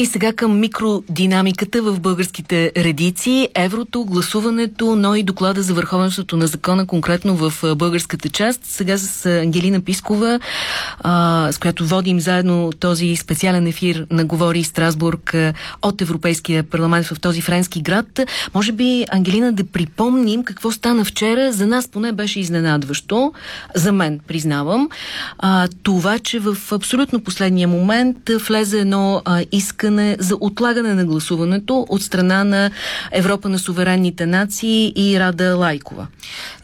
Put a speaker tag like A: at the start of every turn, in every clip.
A: И сега към микродинамиката в българските редици. Еврото, гласуването, но и доклада за върховенството на закона, конкретно в българската част. Сега с Ангелина Пискова, а, с която водим заедно този специален ефир на Говори Страсбург от Европейския парламент в този френски град. Може би, Ангелина, да припомним какво стана вчера. За нас поне беше изненадващо. За мен, признавам. А, това, че в абсолютно последния момент влезе едно а, искане искане за отлагане на гласуването от страна на Европа на суверенните нации и Рада Лайкова.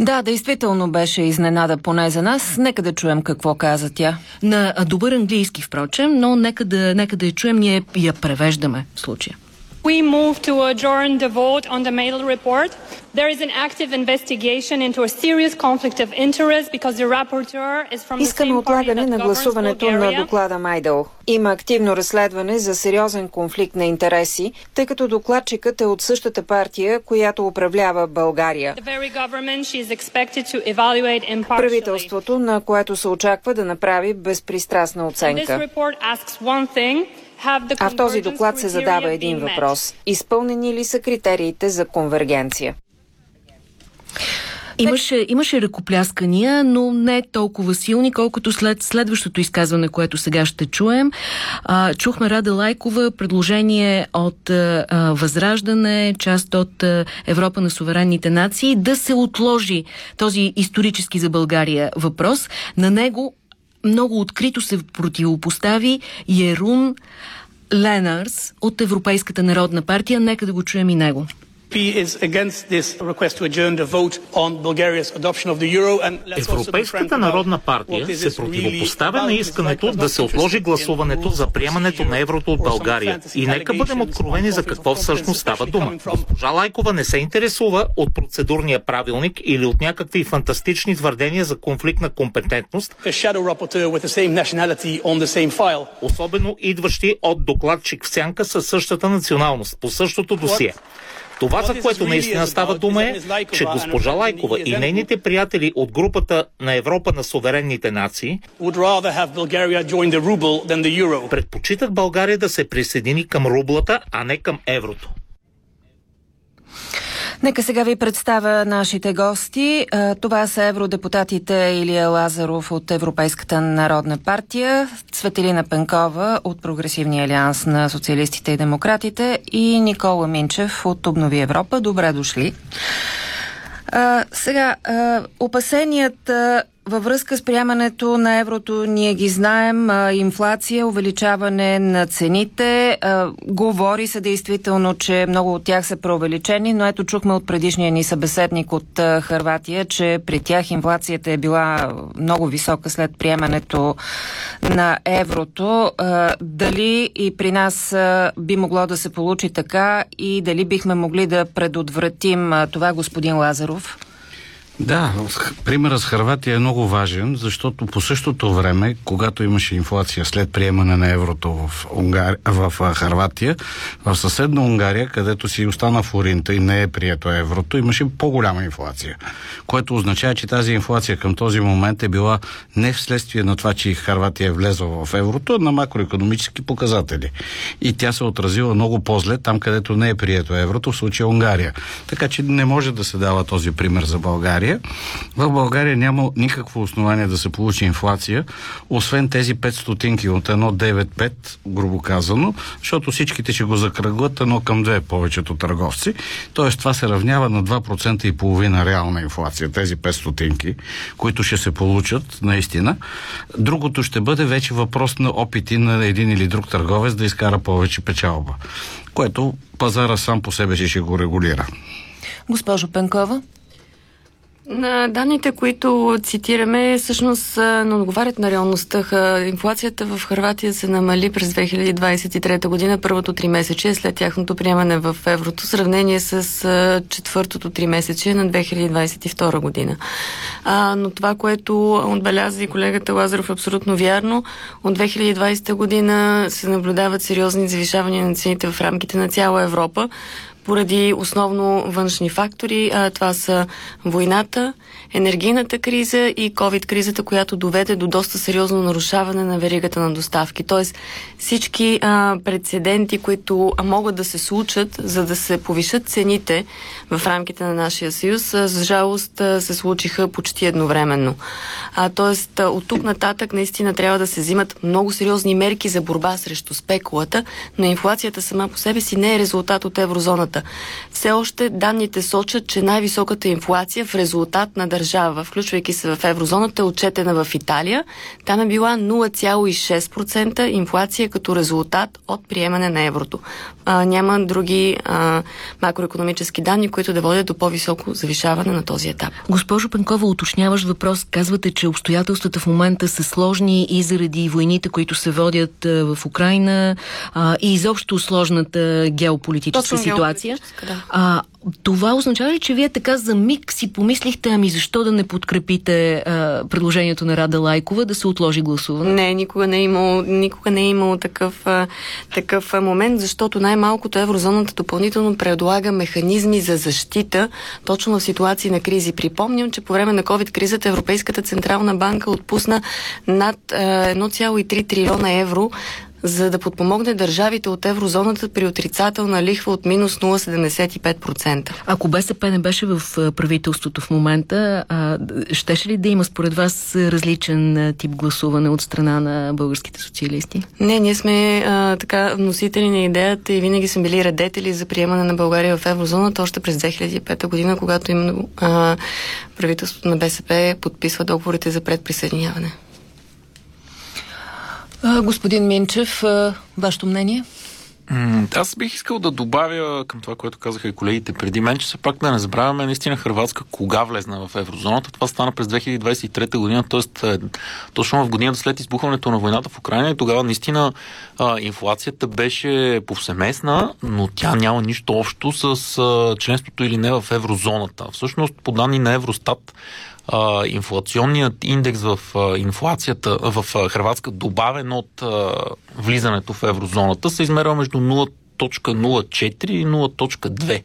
B: Да, действително беше изненада поне за нас. Нека да чуем какво каза тя.
A: На добър английски, впрочем, но нека да, нека да я чуем, ние я превеждаме в случая.
C: We move to adjourn the vote on the Mail report. There is an active investigation into a serious conflict of interest because the rapporteur is from
B: Искаме отлагане на гласуването на доклада Майдъл. Има активно разследване за сериозен конфликт на интереси, тъй като докладчикът е от същата партия, която управлява България. Правителството, на което се очаква да направи безпристрастна оценка. А в този доклад се задава един въпрос. Изпълнени ли са критериите за конвергенция?
A: Имаше, имаше ръкопляскания, но не толкова силни, колкото след следващото изказване, което сега ще чуем. А, чухме Рада Лайкова, предложение от а, Възраждане, част от а, Европа на суверенните нации, да се отложи този исторически за България въпрос. На него много открито се противопостави Ерун Ленарс от Европейската народна партия. Нека да го чуем и него.
D: Европейската народна партия се противопоставя на искането да се отложи гласуването за приемането на еврото от България. И нека бъдем откровени за какво всъщност става дума. Госпожа Лайкова не се интересува от процедурния правилник или от някакви фантастични твърдения за конфликт на компетентност, особено идващи от докладчик в сянка със същата националност, по същото досие. Това, за което наистина става дума е, че госпожа Лайкова и нейните приятели от групата на Европа на суверенните нации предпочитат България да се присъедини към рублата, а не към еврото.
B: Нека сега ви представя нашите гости. Това са евродепутатите Илия Лазаров от Европейската народна партия, Светелина Пенкова от Прогресивния алианс на социалистите и демократите и Никола Минчев от Обнови Европа. Добре дошли. А, сега, а, опасенията във връзка с приемането на еврото ние ги знаем. Инфлация, увеличаване на цените. Говори се действително, че много от тях са преувеличени, но ето чухме от предишния ни събеседник от Харватия, че при тях инфлацията е била много висока след приемането на еврото. Дали и при нас би могло да се получи така и дали бихме могли да предотвратим това, господин Лазаров?
E: Да, примерът с Харватия е много важен, защото по същото време, когато имаше инфлация след приемане на еврото в, Унгар... в Харватия, в съседна Унгария, където си остана форинта и не е прието еврото, имаше по-голяма инфлация. Което означава, че тази инфлация към този момент е била не вследствие на това, че Харватия е влезла в еврото, а на макроекономически показатели. И тя се отразила много по-зле там, където не е прието еврото, в случая Унгария. Така че не може да се дава този пример за България. В България няма никакво основание да се получи инфлация, освен тези 5 стотинки от 1,95, грубо казано, защото всичките ще го закръглят едно към две повечето търговци. Тоест това се равнява на 2% и половина реална инфлация, тези 5 стотинки, които ще се получат наистина. Другото ще бъде вече въпрос на опити на един или друг търговец да изкара повече печалба, което пазара сам по себе си ще го регулира.
B: Госпожо Пенкова?
F: На данните, които цитираме, всъщност не отговарят на реалността. Инфлацията в Харватия се намали през 2023 година, първото три месече след тяхното приемане в еврото, в сравнение с четвъртото три месече на 2022 година. А, но това, което отбеляза и колегата Лазаров е абсолютно вярно. От 2020 година се наблюдават сериозни завишавания на цените в рамките на цяла Европа поради основно външни фактори. А, това са войната, енергийната криза и COVID-кризата, която доведе до доста сериозно нарушаване на веригата на доставки. Тоест всички а, прецеденти, които могат да се случат, за да се повишат цените в рамките на нашия съюз, а, за жалост а, се случиха почти едновременно. А, тоест а, от тук нататък наистина трябва да се взимат много сериозни мерки за борба срещу спекулата, но инфлацията сама по себе си не е резултат от еврозоната. Все още данните сочат, че най-високата инфлация в резултат на държава, включвайки се в еврозоната, е отчетена в Италия. Там е била 0,6% инфлация като резултат от приемане на еврото. А, няма други а, макроекономически данни, които да водят до по-високо завишаване на този етап.
A: Госпожо Пенкова, уточняваш въпрос. Казвате, че обстоятелствата в момента са сложни и заради войните, които се водят в Украина а, и изобщо сложната геополитическа Точно ситуация. Да. А, това означава ли, че вие така за миг си помислихте, ами защо да не подкрепите а, предложението на Рада Лайкова да се отложи гласуване?
F: Не, никога не е имало, никога не е имало такъв, а, такъв момент, защото най-малкото еврозоната допълнително предлага механизми за защита точно в ситуации на кризи. Припомням, че по време на COVID-кризата Европейската Централна банка отпусна над а, 1,3 трилиона евро за да подпомогне държавите от еврозоната при отрицателна лихва от минус 0,75%.
A: Ако БСП не беше в правителството в момента, а, щеше ли да има според вас различен тип гласуване от страна на българските социалисти?
F: Не, ние сме а, така носители на идеята и винаги сме били радетели за приемане на България в еврозоната още през 2005 година, когато именно а, правителството на БСП подписва договорите за предприсъединяване.
B: Господин Минчев, вашето мнение?
G: Аз бих искал да добавя към това, което казаха и колегите преди мен, че все пак да не забравяме наистина Хрватска кога влезна в еврозоната. Това стана през 2023 година, т.е. точно в годината след избухването на войната в Украина и тогава наистина а, инфлацията беше повсеместна, но тя няма нищо общо с а, членството или не в еврозоната. Всъщност, по данни на Евростат, а, инфлационният индекс в а, инфлацията в а, Хрватска, добавен от а, влизането в еврозоната, се измерва между 0.04 и 0.2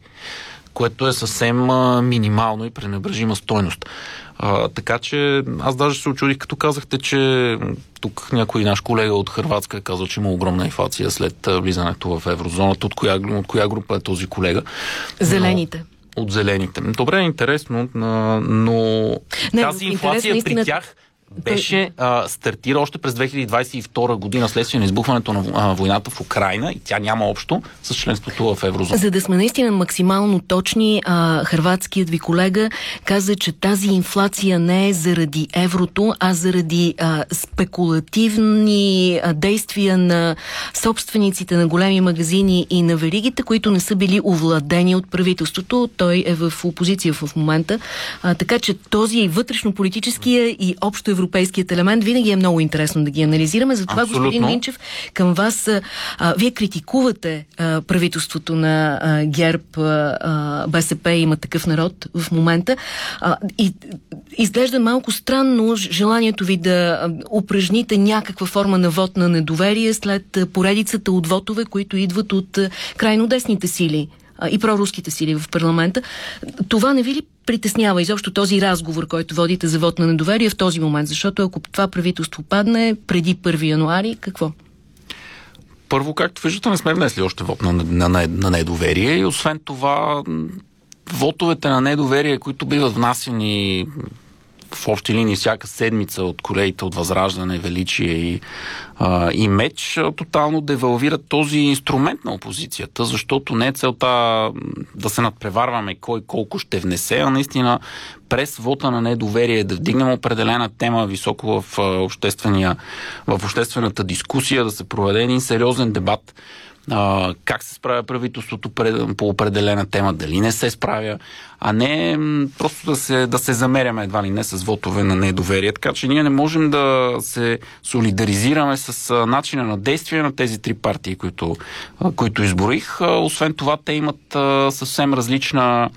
G: което е съвсем а, минимално и пренебрежима стойност. А, така че аз даже се очудих, като казахте, че тук някой наш колега от Хрватска е казал, че има огромна инфлация след влизането в еврозоната. От коя, от коя група е този колега?
A: Зелените.
G: От зелените. Добре, интересно, но не, тази инфлация при тях беше а, стартира още през 2022 година следствие на избухването на войната в Украина и тя няма общо с членството в еврозона.
A: За да сме наистина максимално точни, а, хрватският ви колега каза, че тази инфлация не е заради еврото, а заради а, спекулативни а, действия на собствениците на големи магазини и на веригите, които не са били овладени от правителството. Той е в опозиция в момента. А, така че този вътрешно-политическия и общо европейският елемент, винаги е много интересно да ги анализираме. Затова, Абсолютно. господин Минчев, към вас, а, вие критикувате а, правителството на а, ГЕРБ, а, БСП има такъв народ в момента. А, и изглежда малко странно желанието ви да упражните някаква форма на вод на недоверие след поредицата от вотове, които идват от крайно десните сили и проруските сили в парламента. Това не ви ли притеснява изобщо този разговор, който водите за вод на недоверие в този момент? Защото ако това правителство падне преди 1 януари, какво?
G: Първо, както виждате, не сме внесли още вод на, на, на, на недоверие и освен това вотовете на недоверие, които биват внасени в общи линии всяка седмица от колегите от Възраждане, Величие и, а, и Меч, тотално девалвират този инструмент на опозицията, защото не е целта да се надпреварваме кой колко ще внесе, а наистина през вота на недоверие да вдигнем определена тема високо в, обществения, в обществената дискусия, да се проведе един сериозен дебат а, как се справя правителството по определена тема, дали не се справя, а не просто да се, да се замеряме едва ли не с вотове на недоверие. Така че ние не можем да се солидаризираме с начина на действие на тези три партии, които, които изборих. Освен това, те имат съвсем различна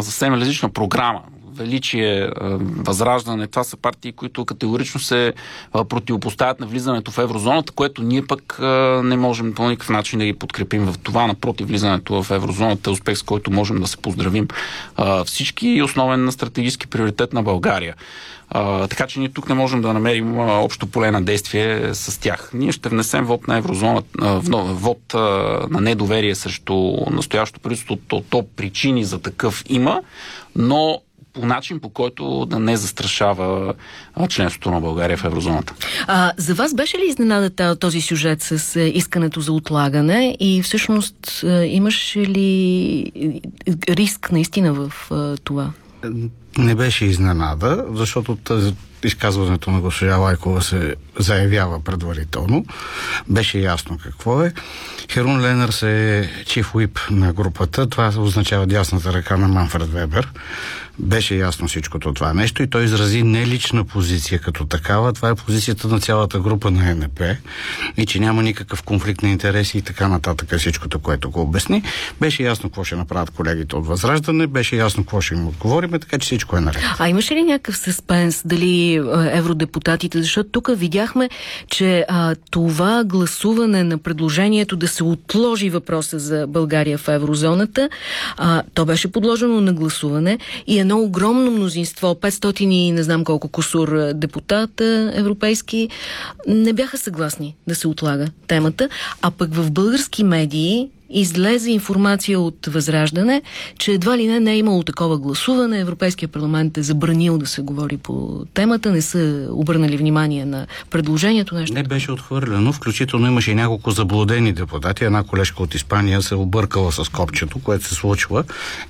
G: съвсем различна програма Величие, Възраждане, това са партии, които категорично се противопоставят на влизането в еврозоната, което ние пък не можем по никакъв начин да ги подкрепим в това. Напротив, влизането в еврозоната е успех, с който можем да се поздравим всички и основен на стратегически приоритет на България. А, така че ние тук не можем да намерим а, общо поле на действие с тях. Ние ще внесем вод на еврозоната, вод на недоверие срещу настоящото правителство. То, то причини за такъв има, но по начин, по който да не застрашава членството на България в еврозоната.
A: А, за вас беше ли изненада този сюжет с е, искането за отлагане и всъщност е, имаше ли риск наистина в е, това?
E: Не беше изненада, защото тази изказването на госпожа Лайкова се заявява предварително. Беше ясно какво е. Херун Ленърс е чиф уип на групата. Това означава дясната ръка на Манфред Вебер. Беше ясно всичкото това нещо и той изрази не лична позиция като такава. Това е позицията на цялата група на НП и че няма никакъв конфликт на интереси и така нататък всичкото, което го обясни. Беше ясно какво ще направят колегите от Възраждане, беше ясно какво ще им отговорим, така че всичко е наред.
A: А имаше ли някакъв съспенс дали евродепутатите, защото тук видяхме, че а, това гласуване на предложението да се отложи въпроса за България в еврозоната, а, то беше подложено на гласуване и едно огромно мнозинство, 500 и не знам колко косур депутата европейски, не бяха съгласни да се отлага темата, а пък в български медии излезе информация от Възраждане, че едва ли не не е имало такова гласуване. Европейския парламент е забранил да се говори по темата, не са обърнали внимание на предложението. Нещо.
E: Не беше отхвърлено, включително имаше и няколко заблудени депутати. Една колежка от Испания се объркала с копчето, което се случва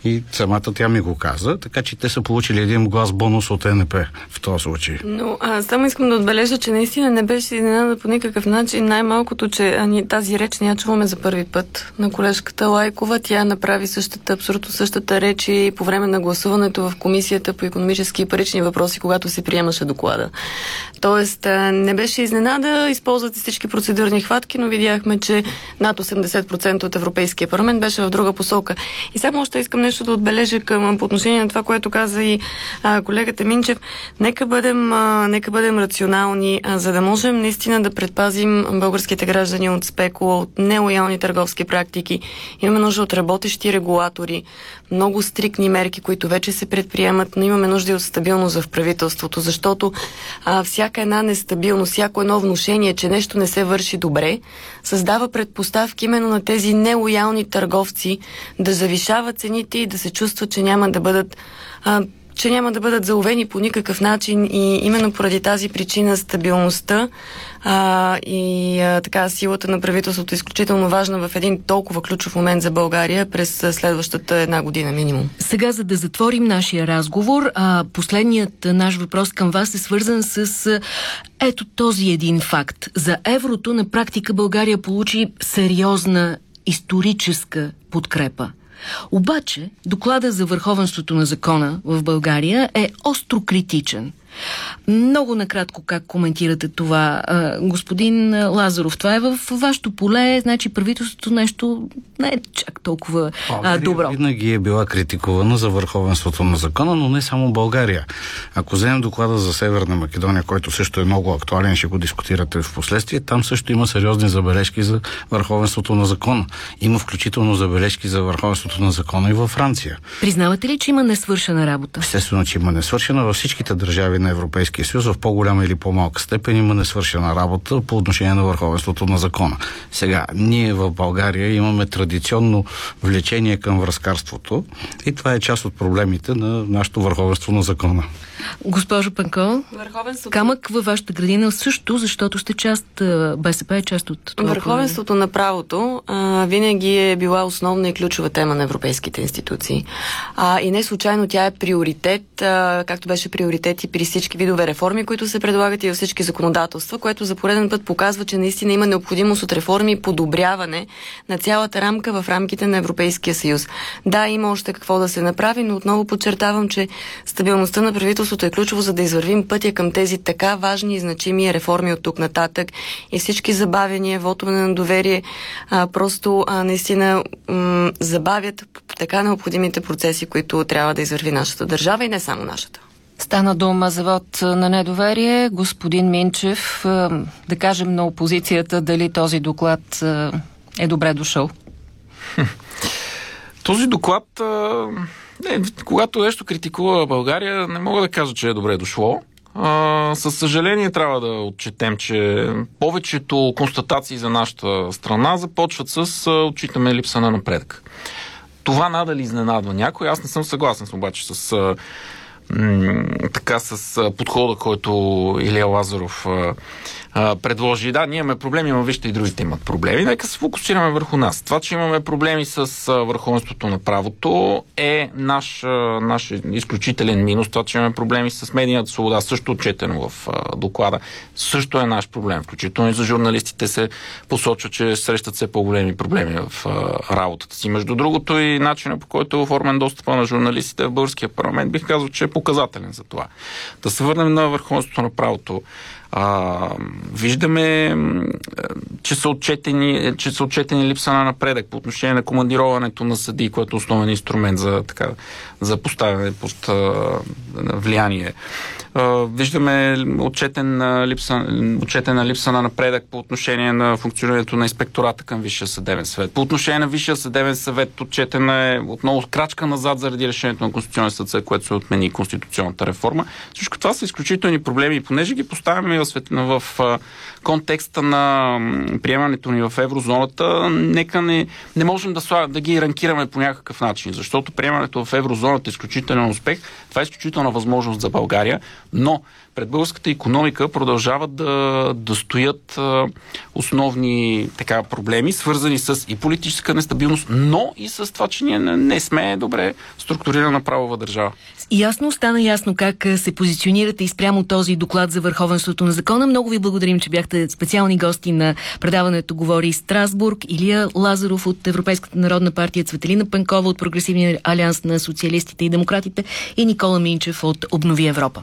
E: и самата тя ми го каза, така че те са получили един глас бонус от НП в този случай.
F: Но аз само искам да отбележа, че наистина не беше изненада по никакъв начин. Най-малкото, че ани, тази реч не я чуваме за първи път на на колежката Лайкова. Тя направи същата, абсолютно същата реч и по време на гласуването в Комисията по економически и парични въпроси, когато се приемаше доклада. Тоест, не беше изненада, използвате всички процедурни хватки, но видяхме, че над 80% от Европейския парламент беше в друга посока. И само още искам нещо да отбележа към, по отношение на това, което каза и а, колегата Минчев. Нека бъдем, а, нека бъдем рационални, а, за да можем наистина да предпазим българските граждани от спекула, от нелоялни търговски практики политики. Имаме нужда от работещи регулатори, много стрикни мерки, които вече се предприемат, но имаме нужда и от стабилност в правителството, защото а, всяка една нестабилност, всяко едно внушение, че нещо не се върши добре, създава предпоставки именно на тези нелоялни търговци да завишават цените и да се чувстват, че няма да бъдат а, че няма да бъдат заловени по никакъв начин и именно поради тази причина стабилността а, и а, така силата на правителството е изключително важна в един толкова ключов момент за България през следващата една година минимум.
A: Сега, за да затворим нашия разговор, а, последният наш въпрос към вас е свързан с ето този един факт. За еврото на практика България получи сериозна историческа подкрепа. Обаче, доклада за върховенството на закона в България е остро критичен. Много накратко как коментирате това, господин Лазаров. Това е в вашето поле, значи правителството нещо не е чак толкова а, добро.
E: Винаги е била критикувана за върховенството на закона, но не само България. Ако вземем доклада за Северна Македония, който също е много актуален, ще го дискутирате в последствие, там също има сериозни забележки за върховенството на закона. Има включително забележки за върховенството на закона и във Франция.
A: Признавате ли, че има несвършена работа?
E: Естествено, че има несвършена. Във всичките държави на Европейския съюз в по-голяма или по-малка степен има несвършена работа по отношение на върховенството на закона. Сега, ние в България имаме традиционно влечение към връзкарството и това е част от проблемите на нашето върховенство на закона.
A: Госпожо Панко, камък във вашата градина също, защото сте част, БСП е част от
F: това Върховенството на правото а, винаги е била основна и ключова тема на европейските институции. А, и не случайно тя е приоритет, а, както беше приоритет и при всички видове реформи, които се предлагат и във всички законодателства, което за пореден път показва, че наистина има необходимост от реформи и подобряване на цялата рамка в рамките на Европейския съюз. Да, има още какво да се направи, но отново подчертавам, че стабилността на правителството е ключово, за да извървим пътя към тези така важни и значими реформи от тук нататък и всички забавения, вотове на доверие а, просто а, наистина м- забавят така необходимите процеси, които трябва да извърви нашата държава и не само нашата.
B: Стана дума за вод на недоверие. Господин Минчев, да кажем на опозицията дали този доклад е добре дошъл.
G: Този доклад, не, когато нещо критикува България, не мога да кажа, че е добре дошло. А, със съжаление трябва да отчетем, че повечето констатации за нашата страна започват с отчитаме липса на напредък. Това надали изненадва някой. Аз не съм съгласен обаче с така с подхода, който Илия Лазаров предложи. Да, ние имаме проблеми, но вижте и другите имат проблеми. Нека се фокусираме върху нас. Това, че имаме проблеми с а, върховенството на правото е наш, наш изключителен минус. Това, че имаме проблеми с медийната свобода, също отчетено в доклада, също е наш проблем. Включително и за журналистите се посочва, че срещат все по-големи проблеми в работата си. Между другото и начина по който е оформен достъпа на журналистите в българския парламент, бих казал, че е показателен за това. Да се върнем на върховенството на правото. А, виждаме, че са, отчетени, че са отчетени липса на напредък по отношение на командироването на съди, което е основен инструмент за, така, за поставяне под влияние. А, виждаме отчетен липса, отчетена липса на напредък по отношение на функционирането на инспектората към Висшия съдебен съвет. По отношение на Висшия съдебен съвет отчетена е отново крачка назад заради решението на Конституционния съд, което се отмени конституционната реформа. Всичко това са изключителни проблеми понеже ги поставяме в, в контекста на приемането ни в еврозоната, нека не, не можем да, да ги ранкираме по някакъв начин, защото приемането в еврозоната е изключителен успех. Това е изключителна възможност за България, но пред българската економика продължават да, да стоят основни така, проблеми, свързани с и политическа нестабилност, но и с това, че ние не сме добре структурирана правова държава.
A: Ясно стана ясно как се позиционирате и спрямо този доклад за върховенството на закона. Много ви благодарим, че бяхте специални гости на предаването Говори Страсбург, Илия Лазаров от Европейската народна партия, Цветелина Пенкова от Прогресивния алианс на социалистите и демократите и Никола Минчев от Обнови Европа.